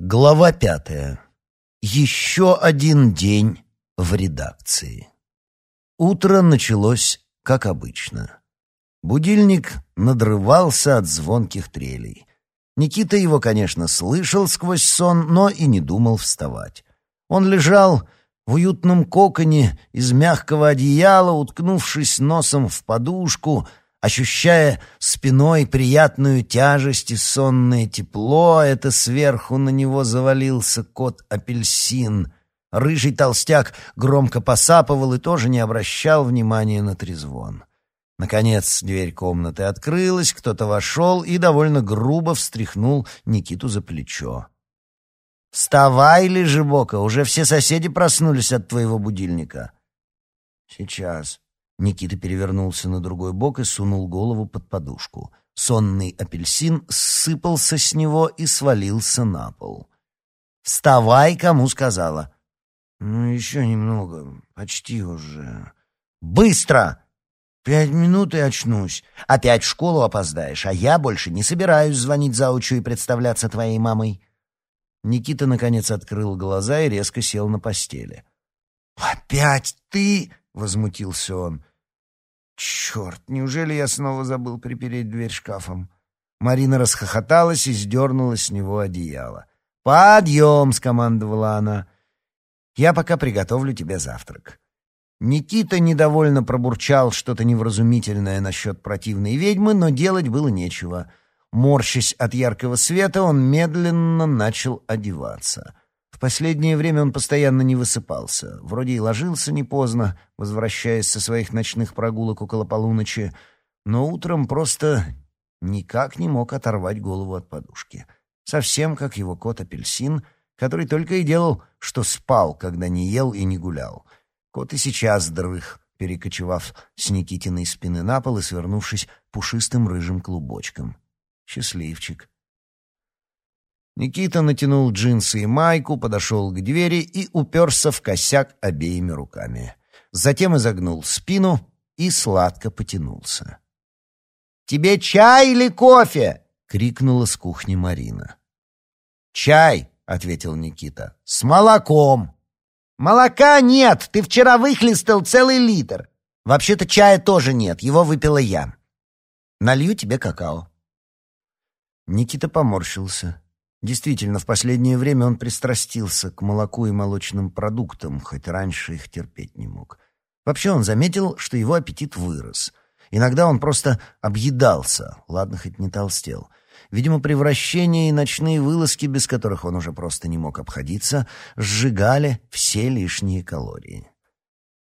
Глава пятая. Еще один день в редакции. Утро началось, как обычно. Будильник надрывался от звонких трелей. Никита его, конечно, слышал сквозь сон, но и не думал вставать. Он лежал в уютном коконе из мягкого одеяла, уткнувшись носом в подушку — ощущая спиной приятную тяжесть и сонное тепло, это сверху на него завалился кот-апельсин. Рыжий толстяк громко посапывал и тоже не обращал внимания на трезвон. Наконец дверь комнаты открылась, кто-то вошел и довольно грубо встряхнул Никиту за плечо. «Вставай, Лежебока, уже все соседи проснулись от твоего будильника». «Сейчас», Никита перевернулся на другой бок и сунул голову под подушку. Сонный апельсин сыпался с него и свалился на пол. «Вставай, кому сказала!» «Ну, еще немного, почти уже». «Быстро!» «Пять минут и очнусь. Опять в школу опоздаешь, а я больше не собираюсь звонить заучу и представляться твоей мамой». Никита, наконец, открыл глаза и резко сел на постели. «Опять ты?» — возмутился он. «Черт, неужели я снова забыл припереть дверь шкафом?» Марина расхохоталась и сдернула с него одеяло. «Подъем!» — скомандовала она. «Я пока приготовлю тебе завтрак». Никита недовольно пробурчал что-то невразумительное насчет противной ведьмы, но делать было нечего. Морщась от яркого света, он медленно начал одеваться — в последнее время он постоянно не высыпался. Вроде и ложился не поздно, возвращаясь со своих ночных прогулок около полуночи, но утром просто никак не мог оторвать голову от подушки. Совсем как его кот-апельсин, который только и делал, что спал, когда не ел и не гулял. Кот и сейчас дрых, перекочевав с Никитиной спины на пол и свернувшись пушистым рыжим клубочком. Счастливчик. Никита натянул джинсы и майку, подошел к двери и уперся в косяк обеими руками. Затем изогнул спину и сладко потянулся. «Тебе чай или кофе?» — крикнула с кухни Марина. «Чай!» — ответил Никита. «С молоком!» «Молока нет! Ты вчера выхлестал целый литр!» «Вообще-то чая тоже нет, его выпила я. Налью тебе какао». Никита поморщился. Действительно, в последнее время он пристрастился к молоку и молочным продуктам, хоть раньше их терпеть не мог. Вообще он заметил, что его аппетит вырос. Иногда он просто объедался, ладно, хоть не толстел. Видимо, превращение и ночные вылазки, без которых он уже просто не мог обходиться, сжигали все лишние калории.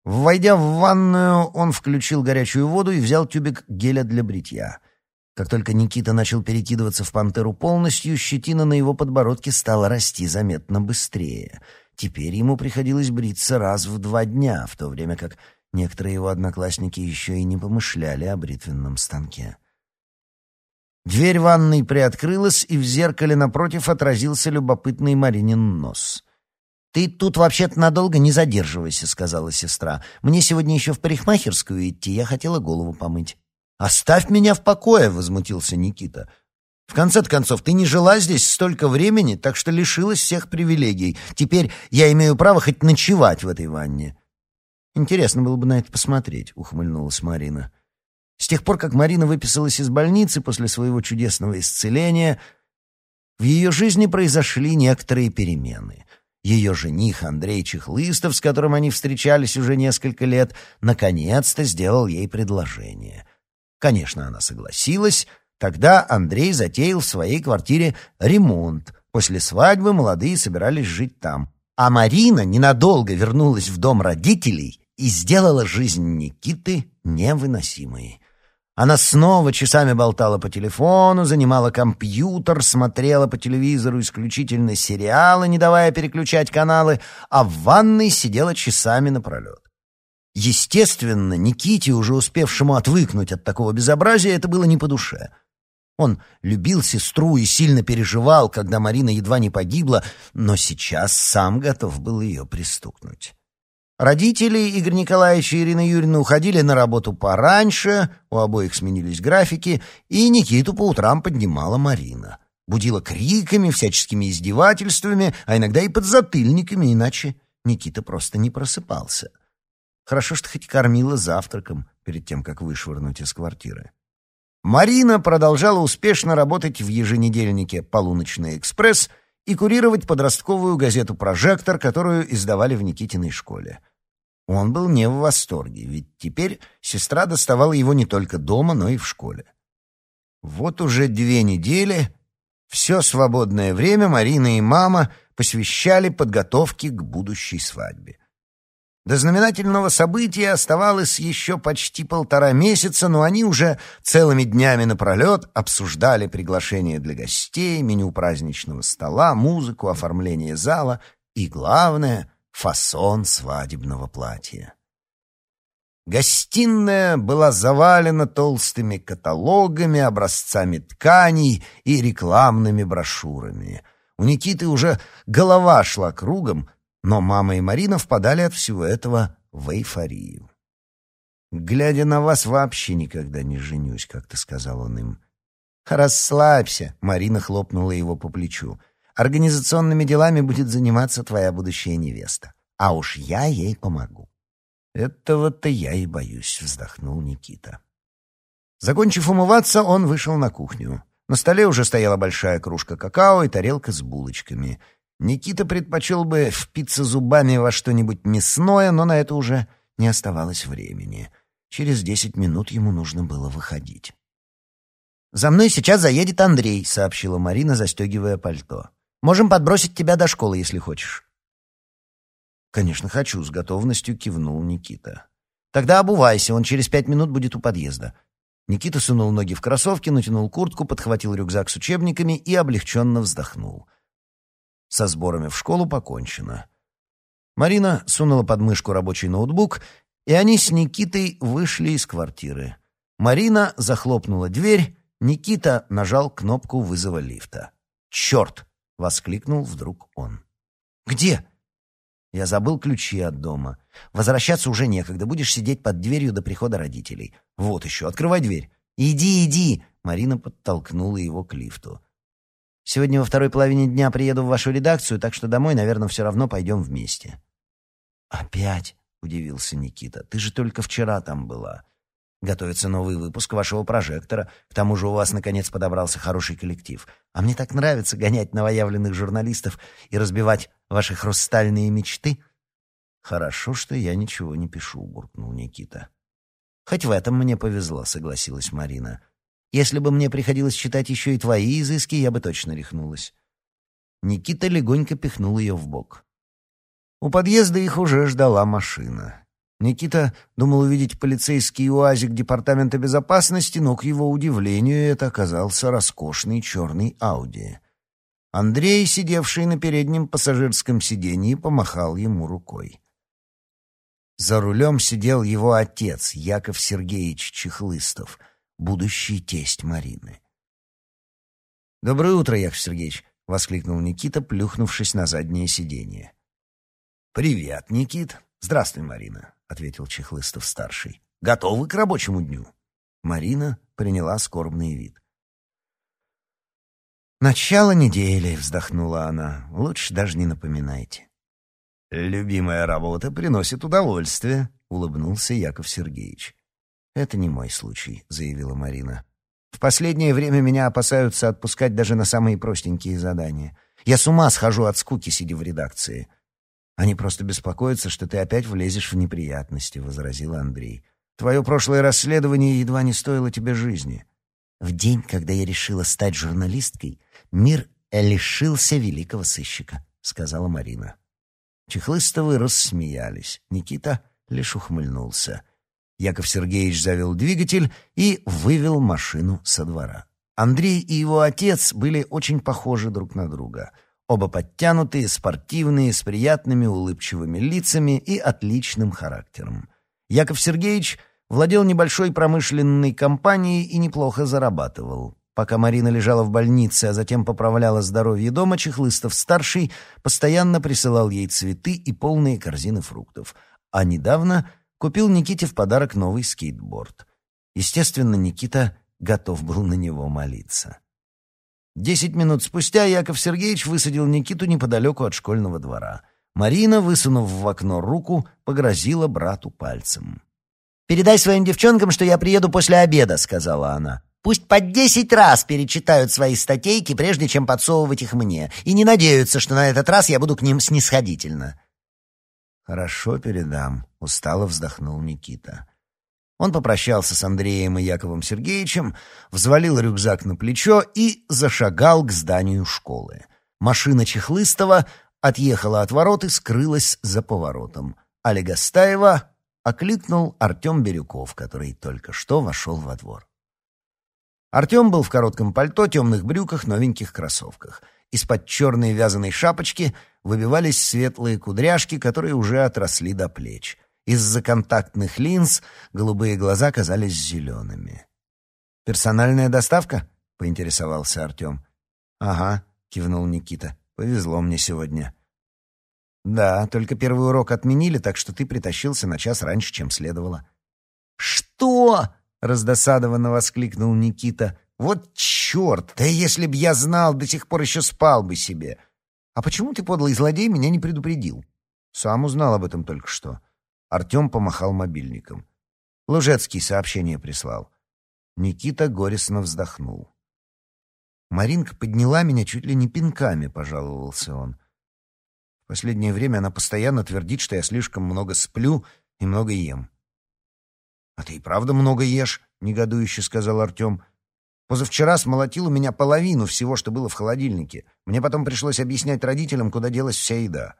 Войдя в ванную, он включил горячую воду и взял тюбик геля для бритья — как только Никита начал перекидываться в пантеру полностью, щетина на его подбородке стала расти заметно быстрее. Теперь ему приходилось бриться раз в два дня, в то время как некоторые его одноклассники еще и не помышляли о бритвенном станке. Дверь ванной приоткрылась, и в зеркале напротив отразился любопытный Маринин нос. «Ты тут вообще-то надолго не задерживайся», — сказала сестра. «Мне сегодня еще в парикмахерскую идти, я хотела голову помыть». «Оставь меня в покое!» — возмутился Никита. «В конце концов, ты не жила здесь столько времени, так что лишилась всех привилегий. Теперь я имею право хоть ночевать в этой ванне». «Интересно было бы на это посмотреть», — ухмыльнулась Марина. С тех пор, как Марина выписалась из больницы после своего чудесного исцеления, в ее жизни произошли некоторые перемены. Ее жених Андрей Чехлыстов, с которым они встречались уже несколько лет, наконец-то сделал ей предложение — Конечно, она согласилась. Тогда Андрей затеял в своей квартире ремонт. После свадьбы молодые собирались жить там. А Марина ненадолго вернулась в дом родителей и сделала жизнь Никиты невыносимой. Она снова часами болтала по телефону, занимала компьютер, смотрела по телевизору исключительно сериалы, не давая переключать каналы, а в ванной сидела часами напролет. Естественно, Никите, уже успевшему отвыкнуть от такого безобразия, это было не по душе. Он любил сестру и сильно переживал, когда Марина едва не погибла, но сейчас сам готов был ее пристукнуть. Родители Игоря Николаевича и Ирины Юрьевны уходили на работу пораньше, у обоих сменились графики, и Никиту по утрам поднимала Марина. Будила криками, всяческими издевательствами, а иногда и подзатыльниками, иначе Никита просто не просыпался. Хорошо, что хоть кормила завтраком перед тем, как вышвырнуть из квартиры. Марина продолжала успешно работать в еженедельнике «Полуночный экспресс» и курировать подростковую газету «Прожектор», которую издавали в Никитиной школе. Он был не в восторге, ведь теперь сестра доставала его не только дома, но и в школе. Вот уже две недели все свободное время Марина и мама посвящали подготовке к будущей свадьбе. До знаменательного события оставалось еще почти полтора месяца, но они уже целыми днями напролет обсуждали приглашение для гостей, меню праздничного стола, музыку, оформление зала и, главное, фасон свадебного платья. Гостиная была завалена толстыми каталогами, образцами тканей и рекламными брошюрами. У Никиты уже голова шла кругом, но мама и Марина впадали от всего этого в эйфорию. «Глядя на вас, вообще никогда не женюсь», — как-то сказал он им. «Расслабься», — Марина хлопнула его по плечу. «Организационными делами будет заниматься твоя будущая невеста. А уж я ей помогу». «Этого-то я и боюсь», — вздохнул Никита. Закончив умываться, он вышел на кухню. На столе уже стояла большая кружка какао и тарелка с булочками — Никита предпочел бы впиться зубами во что-нибудь мясное, но на это уже не оставалось времени. Через десять минут ему нужно было выходить. «За мной сейчас заедет Андрей», — сообщила Марина, застегивая пальто. «Можем подбросить тебя до школы, если хочешь». «Конечно, хочу», — с готовностью кивнул Никита. «Тогда обувайся, он через пять минут будет у подъезда». Никита сунул ноги в кроссовки, натянул куртку, подхватил рюкзак с учебниками и облегченно вздохнул. Со сборами в школу покончено. Марина сунула под мышку рабочий ноутбук, и они с Никитой вышли из квартиры. Марина захлопнула дверь, Никита нажал кнопку вызова лифта. «Черт!» — воскликнул вдруг он. «Где?» «Я забыл ключи от дома. Возвращаться уже некогда, будешь сидеть под дверью до прихода родителей. Вот еще, открывай дверь». «Иди, иди!» — Марина подтолкнула его к лифту. Сегодня во второй половине дня приеду в вашу редакцию, так что домой, наверное, все равно пойдем вместе». «Опять?» — удивился Никита. «Ты же только вчера там была. Готовится новый выпуск вашего прожектора. К тому же у вас, наконец, подобрался хороший коллектив. А мне так нравится гонять новоявленных журналистов и разбивать ваши хрустальные мечты». «Хорошо, что я ничего не пишу», — буркнул Никита. «Хоть в этом мне повезло», — согласилась Марина. Если бы мне приходилось читать еще и твои изыски, я бы точно рехнулась. Никита легонько пихнул ее в бок. У подъезда их уже ждала машина. Никита думал увидеть полицейский уазик Департамента безопасности, но, к его удивлению, это оказался роскошный черный Ауди. Андрей, сидевший на переднем пассажирском сиденье, помахал ему рукой. За рулем сидел его отец, Яков Сергеевич Чехлыстов — будущий тесть Марины. «Доброе утро, Яков Сергеевич!» — воскликнул Никита, плюхнувшись на заднее сиденье. «Привет, Никит!» «Здравствуй, Марина!» — ответил Чехлыстов-старший. «Готовы к рабочему дню?» Марина приняла скорбный вид. «Начало недели», — вздохнула она. «Лучше даже не напоминайте». «Любимая работа приносит удовольствие», — улыбнулся Яков Сергеевич. «Это не мой случай», — заявила Марина. «В последнее время меня опасаются отпускать даже на самые простенькие задания. Я с ума схожу от скуки, сидя в редакции». «Они просто беспокоятся, что ты опять влезешь в неприятности», — возразил Андрей. «Твое прошлое расследование едва не стоило тебе жизни». В день, когда я решила стать журналисткой, мир лишился великого сыщика, — сказала Марина. Чехлыстовы рассмеялись. Никита лишь ухмыльнулся. Яков Сергеевич завел двигатель и вывел машину со двора. Андрей и его отец были очень похожи друг на друга. Оба подтянутые, спортивные, с приятными улыбчивыми лицами и отличным характером. Яков Сергеевич владел небольшой промышленной компанией и неплохо зарабатывал. Пока Марина лежала в больнице, а затем поправляла здоровье дома, Чехлыстов-старший постоянно присылал ей цветы и полные корзины фруктов. А недавно купил Никите в подарок новый скейтборд. Естественно, Никита готов был на него молиться. Десять минут спустя Яков Сергеевич высадил Никиту неподалеку от школьного двора. Марина, высунув в окно руку, погрозила брату пальцем. «Передай своим девчонкам, что я приеду после обеда», — сказала она. «Пусть по десять раз перечитают свои статейки, прежде чем подсовывать их мне, и не надеются, что на этот раз я буду к ним снисходительно». «Хорошо передам», — устало вздохнул Никита. Он попрощался с Андреем и Яковом Сергеевичем, взвалил рюкзак на плечо и зашагал к зданию школы. Машина Чехлыстова отъехала от ворот и скрылась за поворотом. А Легостаева окликнул Артем Бирюков, который только что вошел во двор. Артем был в коротком пальто, темных брюках, новеньких кроссовках. Из-под черной вязаной шапочки выбивались светлые кудряшки, которые уже отросли до плеч. Из-за контактных линз голубые глаза казались зелеными. «Персональная доставка?» — поинтересовался Артем. «Ага», — кивнул Никита. «Повезло мне сегодня». «Да, только первый урок отменили, так что ты притащился на час раньше, чем следовало». «Что?» — раздосадованно воскликнул Никита. «Вот черт! Да если б я знал, до сих пор еще спал бы себе!» «А почему ты, подлый злодей, меня не предупредил?» «Сам узнал об этом только что». Артем помахал мобильником. Лужецкий сообщение прислал. Никита горестно вздохнул. «Маринка подняла меня чуть ли не пинками», — пожаловался он. «В последнее время она постоянно твердит, что я слишком много сплю и много ем». «А ты и правда много ешь?» — негодующе сказал Артем. «Позавчера смолотил у меня половину всего, что было в холодильнике. Мне потом пришлось объяснять родителям, куда делась вся еда».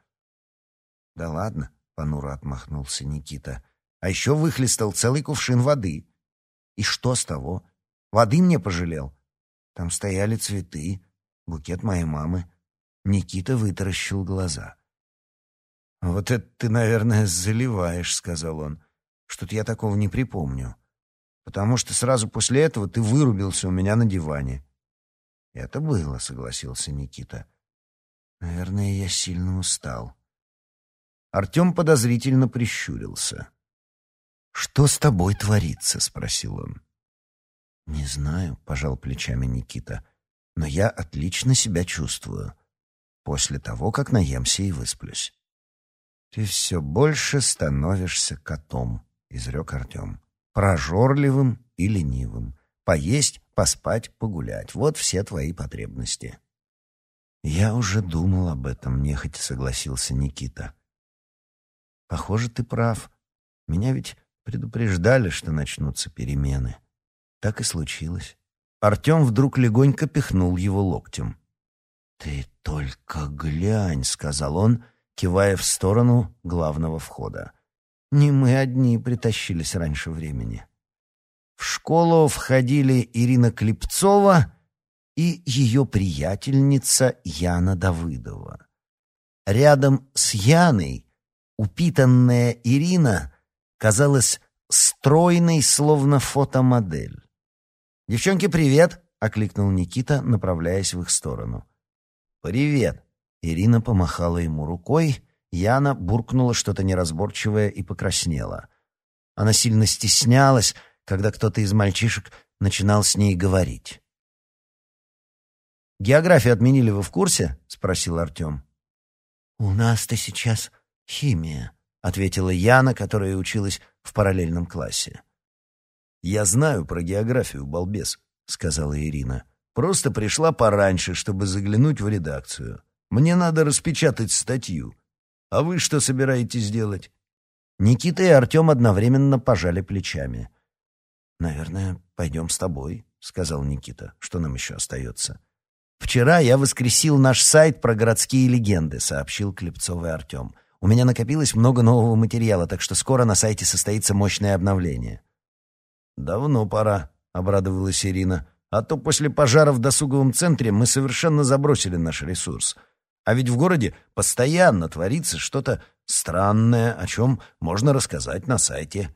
«Да ладно», — понуро отмахнулся Никита. «А еще выхлестал целый кувшин воды. И что с того? Воды мне пожалел. Там стояли цветы, букет моей мамы». Никита вытаращил глаза. «Вот это ты, наверное, заливаешь», — сказал он. «Что-то я такого не припомню. Потому что сразу после этого ты вырубился у меня на диване». «Это было», — согласился Никита. «Наверное, я сильно устал». Артем подозрительно прищурился. «Что с тобой творится?» — спросил он. «Не знаю», — пожал плечами Никита, — «но я отлично себя чувствую. После того, как наемся и высплюсь». «Ты все больше становишься котом», — изрек Артем. «Прожорливым и ленивым. Поесть, поспать, погулять. Вот все твои потребности». «Я уже думал об этом», — нехотя согласился Никита. Похоже, ты прав. Меня ведь предупреждали, что начнутся перемены. Так и случилось. Артем вдруг легонько пихнул его локтем. «Ты только глянь», — сказал он, кивая в сторону главного входа. «Не мы одни притащились раньше времени». В школу входили Ирина Клепцова и ее приятельница Яна Давыдова. Рядом с Яной Упитанная Ирина казалась стройной, словно фотомодель. «Девчонки, привет!» — окликнул Никита, направляясь в их сторону. «Привет!» — Ирина помахала ему рукой, Яна буркнула что-то неразборчивое и покраснела. Она сильно стеснялась, когда кто-то из мальчишек начинал с ней говорить. «Географию отменили вы в курсе?» — спросил Артем. «У нас-то сейчас «Химия», — ответила Яна, которая училась в параллельном классе. «Я знаю про географию, балбес», — сказала Ирина. «Просто пришла пораньше, чтобы заглянуть в редакцию. Мне надо распечатать статью. А вы что собираетесь делать?» Никита и Артем одновременно пожали плечами. «Наверное, пойдем с тобой», — сказал Никита. «Что нам еще остается?» «Вчера я воскресил наш сайт про городские легенды», — сообщил Клепцов и Артем. У меня накопилось много нового материала, так что скоро на сайте состоится мощное обновление». «Давно пора», — обрадовалась Ирина. «А то после пожара в досуговом центре мы совершенно забросили наш ресурс. А ведь в городе постоянно творится что-то странное, о чем можно рассказать на сайте».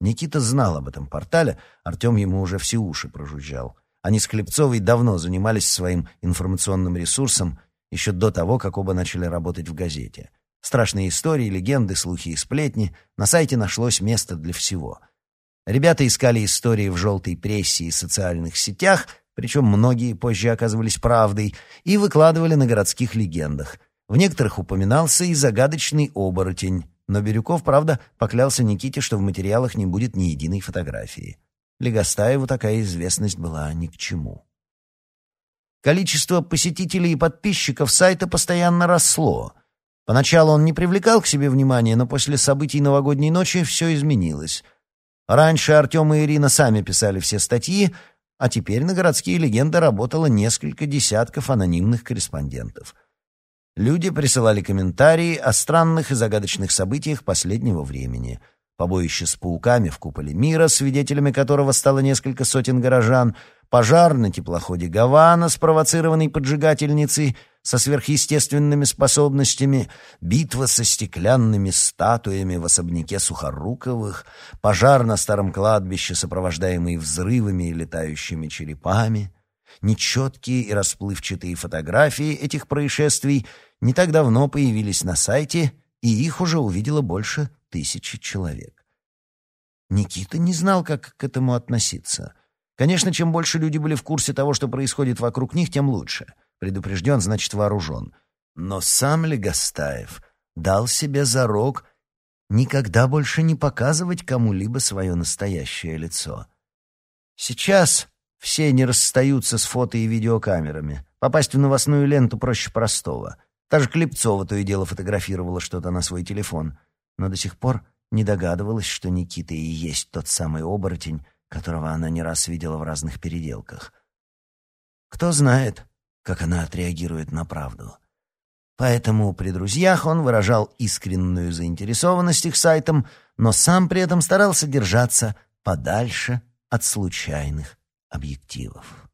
Никита знал об этом портале, Артем ему уже все уши прожужжал. Они с Клепцовой давно занимались своим информационным ресурсом еще до того, как оба начали работать в газете. Страшные истории, легенды, слухи и сплетни. На сайте нашлось место для всего. Ребята искали истории в желтой прессе и социальных сетях, причем многие позже оказывались правдой, и выкладывали на городских легендах. В некоторых упоминался и загадочный оборотень, но Бирюков, правда, поклялся Никите, что в материалах не будет ни единой фотографии. Легостаеву такая известность была ни к чему. Количество посетителей и подписчиков сайта постоянно росло. Поначалу он не привлекал к себе внимания, но после событий новогодней ночи все изменилось. Раньше Артем и Ирина сами писали все статьи, а теперь на городские легенды работало несколько десятков анонимных корреспондентов. Люди присылали комментарии о странных и загадочных событиях последнего времени. Побоище с пауками в куполе мира, свидетелями которого стало несколько сотен горожан, пожар на теплоходе «Гавана», спровоцированный поджигательницей — со сверхъестественными способностями, битва со стеклянными статуями в особняке Сухоруковых, пожар на старом кладбище, сопровождаемый взрывами и летающими черепами, нечеткие и расплывчатые фотографии этих происшествий не так давно появились на сайте, и их уже увидело больше тысячи человек. Никита не знал, как к этому относиться. Конечно, чем больше люди были в курсе того, что происходит вокруг них, тем лучше — Предупрежден, значит вооружен. Но сам Легостаев дал себе зарок никогда больше не показывать кому-либо свое настоящее лицо. Сейчас все не расстаются с фото и видеокамерами. Попасть в новостную ленту проще простого. Та же Клепцова то и дело фотографировала что-то на свой телефон, но до сих пор не догадывалась, что Никита и есть тот самый оборотень, которого она не раз видела в разных переделках. Кто знает, как она отреагирует на правду. Поэтому при друзьях он выражал искреннюю заинтересованность их сайтом, но сам при этом старался держаться подальше от случайных объективов.